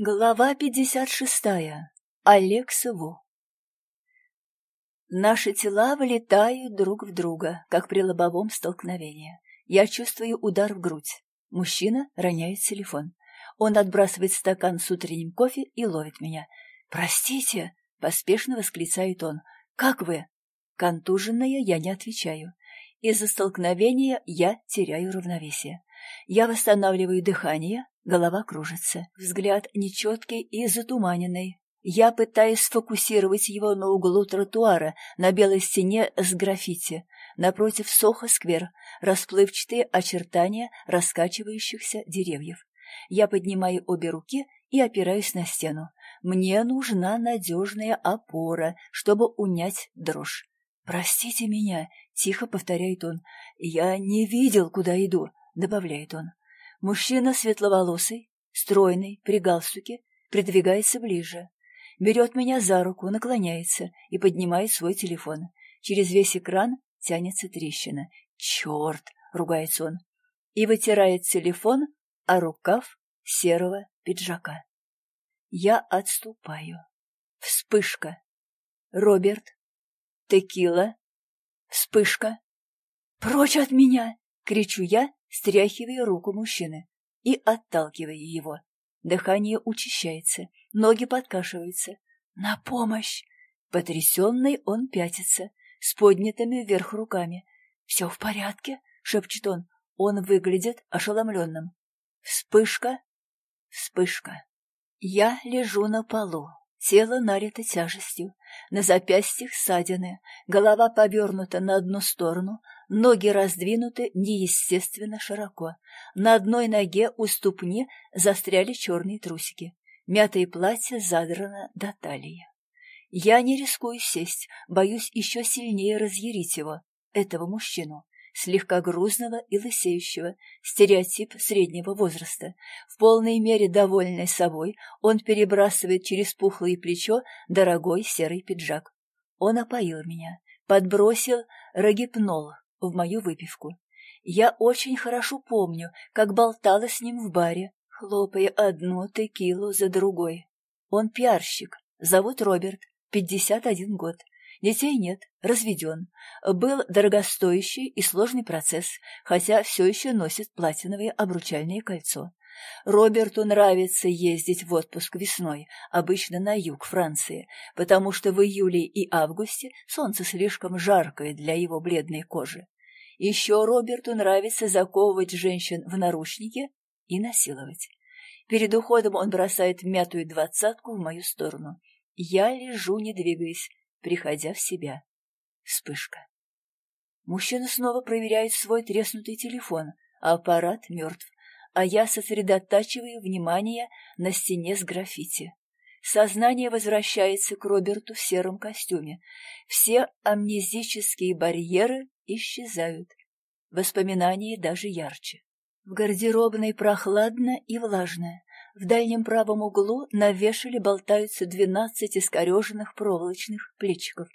Глава 56. Алексову. Наши тела вылетают друг в друга, как при лобовом столкновении. Я чувствую удар в грудь. Мужчина роняет телефон. Он отбрасывает стакан с утренним кофе и ловит меня. «Простите!» — поспешно восклицает он. «Как вы?» Контуженная я не отвечаю. Из-за столкновения я теряю равновесие. Я восстанавливаю дыхание, Голова кружится, взгляд нечеткий и затуманенный. Я пытаюсь сфокусировать его на углу тротуара, на белой стене с граффити. Напротив Сохо-сквер, расплывчатые очертания раскачивающихся деревьев. Я поднимаю обе руки и опираюсь на стену. Мне нужна надежная опора, чтобы унять дрожь. «Простите меня», — тихо повторяет он. «Я не видел, куда иду», — добавляет он. Мужчина светловолосый, стройный, при галстуке, придвигается ближе. Берет меня за руку, наклоняется и поднимает свой телефон. Через весь экран тянется трещина. «Черт!» — ругается он. И вытирает телефон о рукав серого пиджака. Я отступаю. Вспышка. Роберт. Текила. Вспышка. «Прочь от меня!» — кричу я стряхивая руку мужчины и отталкивая его. Дыхание учащается, ноги подкашиваются. «На помощь!» Потрясенный он пятится, с поднятыми вверх руками. «Все в порядке?» — шепчет он. Он выглядит ошеломленным. Вспышка, вспышка. Я лежу на полу, тело налито тяжестью, на запястьях ссадины, голова повернута на одну сторону, Ноги раздвинуты неестественно широко. На одной ноге у ступни застряли черные трусики. Мятое платье задрано до талии. Я не рискую сесть, боюсь еще сильнее разъярить его, этого мужчину, слегка грузного и лысеющего, стереотип среднего возраста. В полной мере довольный собой, он перебрасывает через пухлое плечо дорогой серый пиджак. Он опоил меня, подбросил рогипнол, в мою выпивку. Я очень хорошо помню, как болтала с ним в баре, хлопая одну текилу за другой. Он пиарщик, зовут Роберт, 51 год. Детей нет, разведен. Был дорогостоящий и сложный процесс, хотя все еще носит платиновое обручальное кольцо. Роберту нравится ездить в отпуск весной, обычно на юг Франции, потому что в июле и августе солнце слишком жаркое для его бледной кожи. Еще Роберту нравится заковывать женщин в наручники и насиловать. Перед уходом он бросает мятую двадцатку в мою сторону. Я лежу, не двигаясь, приходя в себя. Вспышка. Мужчина снова проверяет свой треснутый телефон, а аппарат мертв а я сосредотачиваю внимание на стене с граффити. Сознание возвращается к Роберту в сером костюме. Все амнезические барьеры исчезают. Воспоминания даже ярче. В гардеробной прохладно и влажно. В дальнем правом углу на вешале болтаются двенадцать искореженных проволочных плечиков.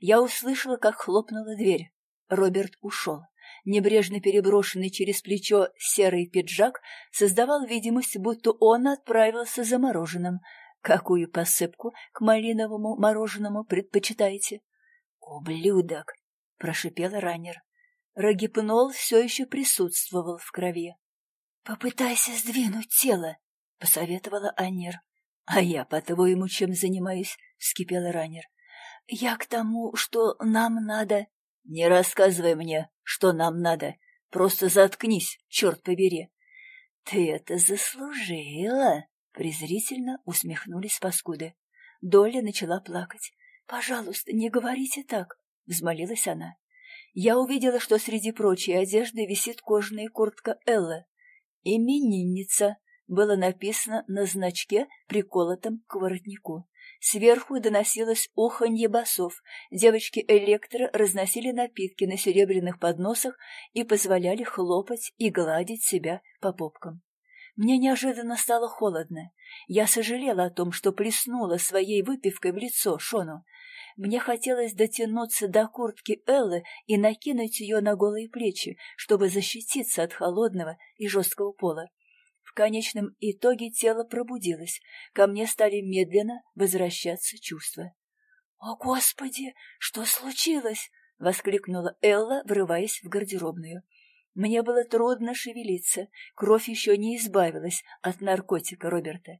Я услышала, как хлопнула дверь. Роберт ушел. Небрежно переброшенный через плечо серый пиджак создавал видимость, будто он отправился за мороженым. Какую посыпку к малиновому мороженому предпочитаете? «Ублюдок!» — прошипел раннер. Рогипнол все еще присутствовал в крови. «Попытайся сдвинуть тело», — посоветовала Аннер. «А я, по-твоему, чем занимаюсь?» — вскипел раннер. «Я к тому, что нам надо...» «Не рассказывай мне, что нам надо. Просто заткнись, черт побери». «Ты это заслужила!» — презрительно усмехнулись паскуды. Доля начала плакать. «Пожалуйста, не говорите так!» — взмолилась она. Я увидела, что среди прочей одежды висит кожаная куртка Эллы. «Именинница» было написано на значке, приколотом к воротнику. Сверху доносилось уханье басов. Девочки электро разносили напитки на серебряных подносах и позволяли хлопать и гладить себя по попкам. Мне неожиданно стало холодно. Я сожалела о том, что плеснула своей выпивкой в лицо Шону. Мне хотелось дотянуться до куртки Эллы и накинуть ее на голые плечи, чтобы защититься от холодного и жесткого пола. В конечном итоге тело пробудилось, ко мне стали медленно возвращаться чувства. «О, Господи, что случилось?» — воскликнула Элла, врываясь в гардеробную. Мне было трудно шевелиться, кровь еще не избавилась от наркотика Роберта.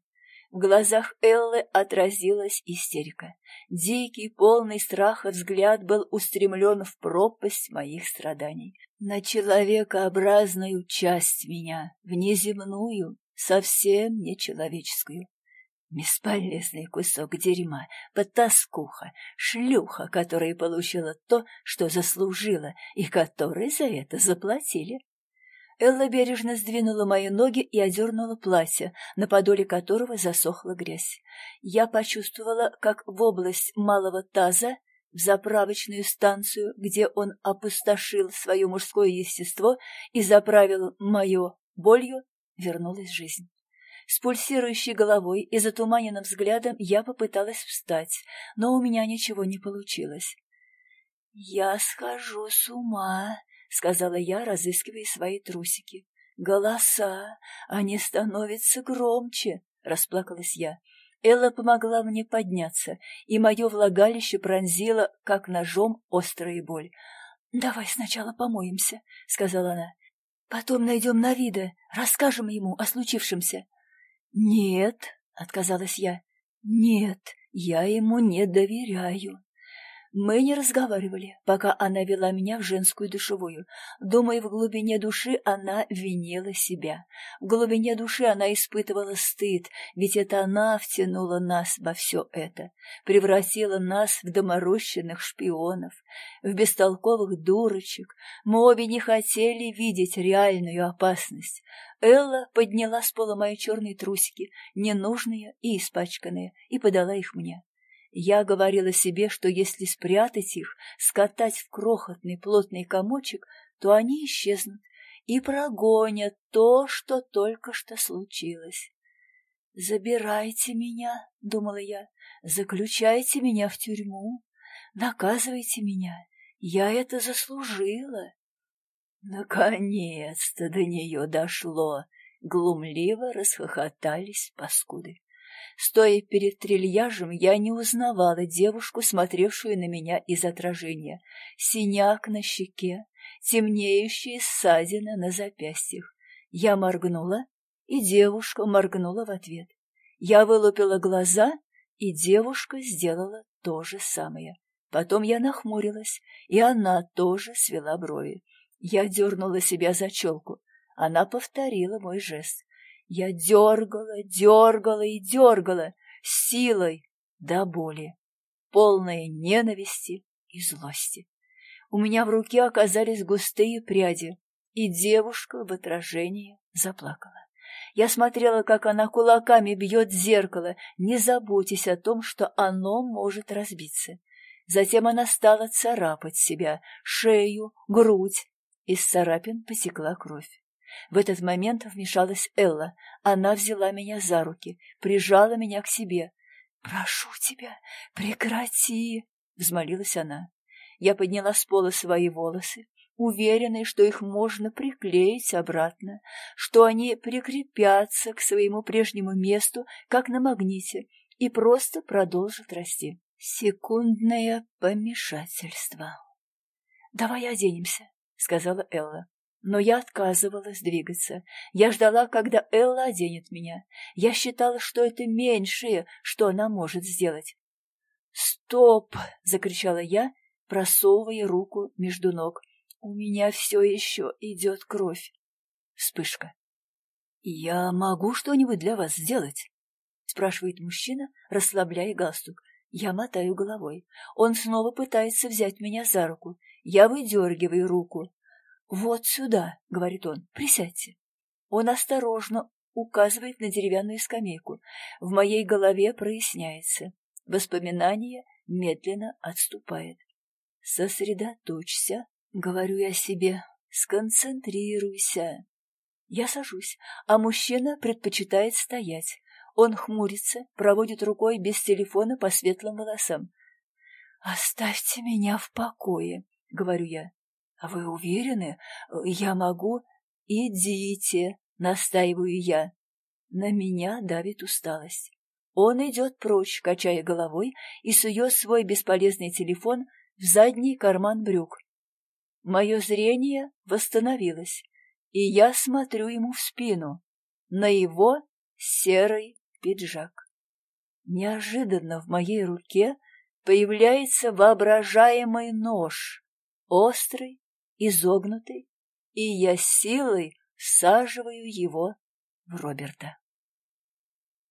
В глазах Эллы отразилась истерика. Дикий, полный страха взгляд был устремлен в пропасть моих страданий. На человекообразную часть меня, внеземную, совсем нечеловеческую. Бесполезный кусок дерьма, потаскуха, шлюха, которая получила то, что заслужила, и которой за это заплатили. Элла бережно сдвинула мои ноги и одернула платье, на подоле которого засохла грязь. Я почувствовала, как в область малого таза, в заправочную станцию, где он опустошил свое мужское естество и заправил мое болью, вернулась жизнь. С пульсирующей головой и затуманенным взглядом я попыталась встать, но у меня ничего не получилось. «Я схожу с ума», — сказала я, разыскивая свои трусики. «Голоса! Они становятся громче!» — расплакалась я. Элла помогла мне подняться, и мое влагалище пронзило, как ножом, острая боль. «Давай сначала помоемся», — сказала она. «Потом найдем Навида, расскажем ему о случившемся». «Нет», — отказалась я, — «нет, я ему не доверяю». Мы не разговаривали, пока она вела меня в женскую душевую. Думаю, в глубине души она винила себя. В глубине души она испытывала стыд, ведь это она втянула нас во все это, превратила нас в доморощенных шпионов, в бестолковых дурочек. Мы обе не хотели видеть реальную опасность. Элла подняла с пола мои черные трусики, ненужные и испачканные, и подала их мне. Я говорила себе, что если спрятать их, скатать в крохотный плотный комочек, то они исчезнут и прогонят то, что только что случилось. «Забирайте меня», — думала я, — «заключайте меня в тюрьму, наказывайте меня, я это заслужила». Наконец-то до нее дошло, глумливо расхохотались паскуды. Стоя перед трильяжем, я не узнавала девушку, смотревшую на меня из отражения. Синяк на щеке, темнеющие ссадины на запястьях. Я моргнула, и девушка моргнула в ответ. Я вылупила глаза, и девушка сделала то же самое. Потом я нахмурилась, и она тоже свела брови. Я дернула себя за челку. Она повторила мой жест. Я дергала, дергала и дергала, силой до боли, полной ненависти и злости. У меня в руке оказались густые пряди, и девушка в отражении заплакала. Я смотрела, как она кулаками бьет зеркало, не заботясь о том, что оно может разбиться. Затем она стала царапать себя, шею, грудь. Из царапин потекла кровь. В этот момент вмешалась Элла. Она взяла меня за руки, прижала меня к себе. «Прошу тебя, прекрати!» — взмолилась она. Я подняла с пола свои волосы, уверенная, что их можно приклеить обратно, что они прикрепятся к своему прежнему месту, как на магните, и просто продолжат расти. Секундное помешательство. «Давай оденемся», — сказала Элла. Но я отказывалась двигаться. Я ждала, когда Элла оденет меня. Я считала, что это меньшее, что она может сделать. «Стоп!» — закричала я, просовывая руку между ног. «У меня все еще идет кровь». Вспышка. «Я могу что-нибудь для вас сделать?» — спрашивает мужчина, расслабляя галстук. Я мотаю головой. Он снова пытается взять меня за руку. Я выдергиваю руку. «Вот сюда», — говорит он, — «присядьте». Он осторожно указывает на деревянную скамейку. В моей голове проясняется. Воспоминание медленно отступает. «Сосредоточься», — говорю я себе, — «сконцентрируйся». Я сажусь, а мужчина предпочитает стоять. Он хмурится, проводит рукой без телефона по светлым волосам. «Оставьте меня в покое», — говорю я. А «Вы уверены? Я могу?» «Идите», — настаиваю я. На меня давит усталость. Он идет прочь, качая головой, и сует свой бесполезный телефон в задний карман брюк. Мое зрение восстановилось, и я смотрю ему в спину, на его серый пиджак. Неожиданно в моей руке появляется воображаемый нож, острый, изогнутый, и я силой всаживаю его в Роберта.